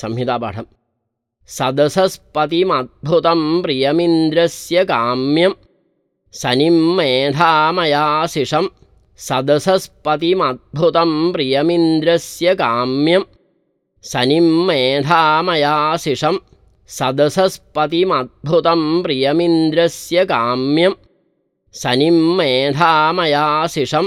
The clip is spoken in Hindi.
संहितापाठं सदसस्पतिमद्भुतं प्रियमिन्द्रस्य काम्यं शनिं मेधामयाशिषं सदसस्पतिमद्भुतं प्रियमिन्द्रस्य काम्यं शनिं मेधामयाशिषं सदसस्पतिमद्भुतं प्रियमिन्द्रस्य काम्यं शनिं मेधामयाशिषं